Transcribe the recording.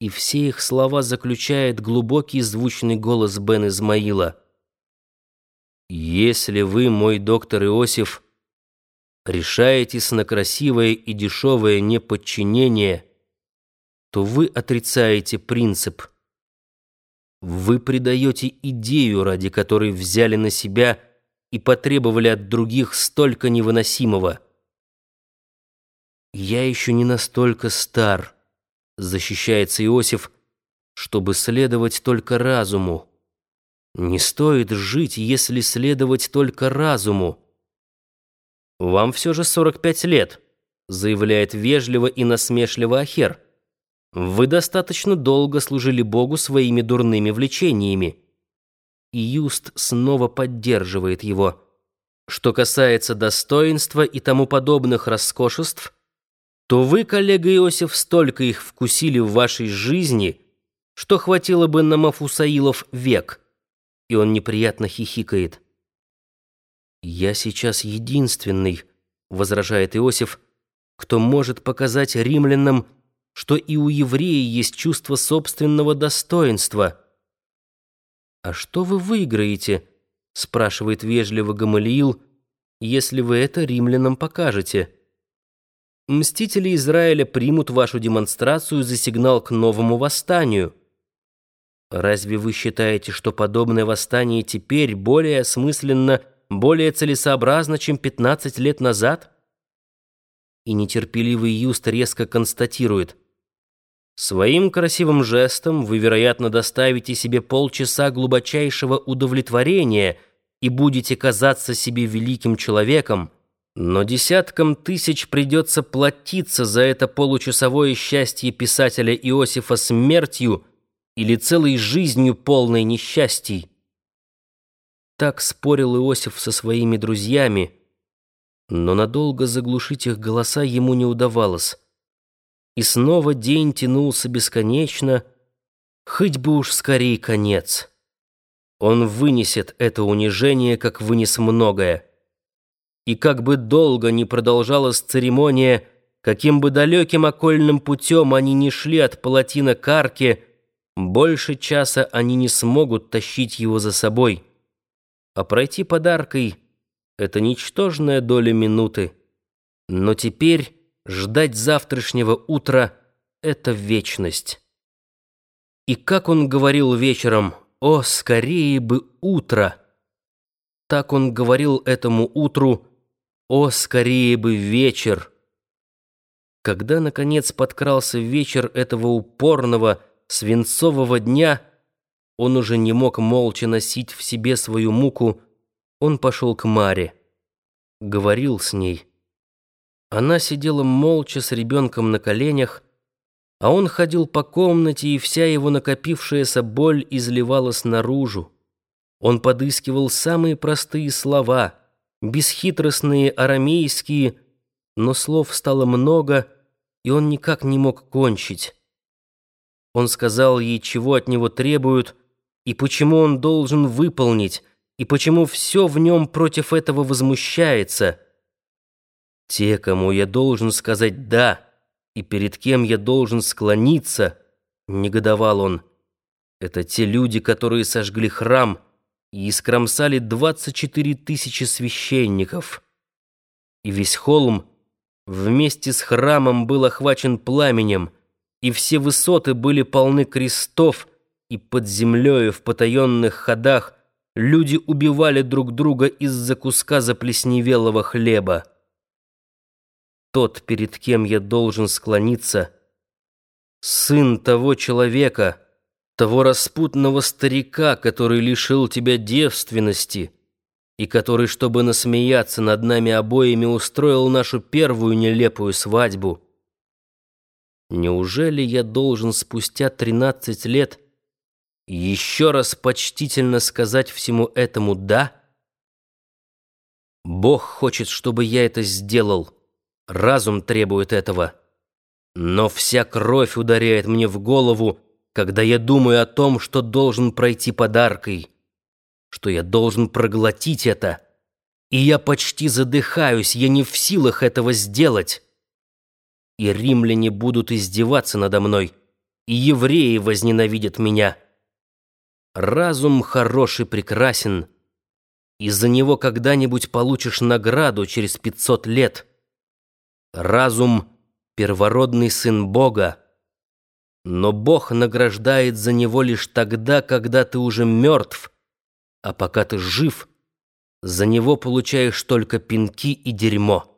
И все их слова заключает глубокий звучный голос Бен Измаила. «Если вы, мой доктор Иосиф, решаетесь на красивое и дешевое неподчинение, то вы отрицаете принцип. Вы предаете идею, ради которой взяли на себя и потребовали от других столько невыносимого. Я еще не настолько стар» защищается Иосиф, чтобы следовать только разуму. Не стоит жить, если следовать только разуму. «Вам все же 45 лет», — заявляет вежливо и насмешливо Ахер. «Вы достаточно долго служили Богу своими дурными влечениями». И Юст снова поддерживает его. Что касается достоинства и тому подобных роскошеств — то вы, коллега Иосиф, столько их вкусили в вашей жизни, что хватило бы на Мафусаилов век. И он неприятно хихикает. «Я сейчас единственный», — возражает Иосиф, «кто может показать римлянам, что и у еврея есть чувство собственного достоинства». «А что вы выиграете?» — спрашивает вежливо Гамалиил, «если вы это римлянам покажете». Мстители Израиля примут вашу демонстрацию за сигнал к новому восстанию. Разве вы считаете, что подобное восстание теперь более осмысленно, более целесообразно, чем 15 лет назад? И нетерпеливый Юст резко констатирует. Своим красивым жестом вы, вероятно, доставите себе полчаса глубочайшего удовлетворения и будете казаться себе великим человеком, но десяткам тысяч придется платиться за это получасовое счастье писателя Иосифа смертью или целой жизнью полной несчастий. Так спорил Иосиф со своими друзьями, но надолго заглушить их голоса ему не удавалось. И снова день тянулся бесконечно, хоть бы уж скорей конец. Он вынесет это унижение, как вынес многое. И как бы долго ни продолжалась церемония, каким бы далеким окольным путем они ни шли от палатина к арке, больше часа они не смогут тащить его за собой. А пройти подаркой — это ничтожная доля минуты. Но теперь ждать завтрашнего утра — это вечность. И как он говорил вечером, «О, скорее бы утро!» Так он говорил этому утру, о, скорее бы вечер! Когда, наконец, подкрался вечер этого упорного, свинцового дня, он уже не мог молча носить в себе свою муку, он пошел к Маре. Говорил с ней. Она сидела молча с ребенком на коленях, а он ходил по комнате, и вся его накопившаяся боль изливалась наружу. Он подыскивал самые простые слова — бесхитростные арамейские, но слов стало много, и он никак не мог кончить. Он сказал ей, чего от него требуют, и почему он должен выполнить, и почему все в нем против этого возмущается. Те, кому я должен сказать «да», и перед кем я должен склониться, негодовал он. Это те люди, которые сожгли храм, и искромсали 24 тысячи священников. И весь холм вместе с храмом был охвачен пламенем, и все высоты были полны крестов, и под землею в потаенных ходах люди убивали друг друга из-за куска заплесневелого хлеба. Тот, перед кем я должен склониться, сын того человека — того распутного старика, который лишил тебя девственности и который, чтобы насмеяться над нами обоими, устроил нашу первую нелепую свадьбу. Неужели я должен спустя тринадцать лет еще раз почтительно сказать всему этому «да»? Бог хочет, чтобы я это сделал. Разум требует этого. Но вся кровь ударяет мне в голову, когда я думаю о том, что должен пройти подаркой, что я должен проглотить это, и я почти задыхаюсь, я не в силах этого сделать. И римляне будут издеваться надо мной, и евреи возненавидят меня. Разум хороший прекрасен, и за него когда-нибудь получишь награду через пятьсот лет. Разум — первородный сын Бога, но Бог награждает за него лишь тогда, когда ты уже мертв, а пока ты жив, за него получаешь только пинки и дерьмо.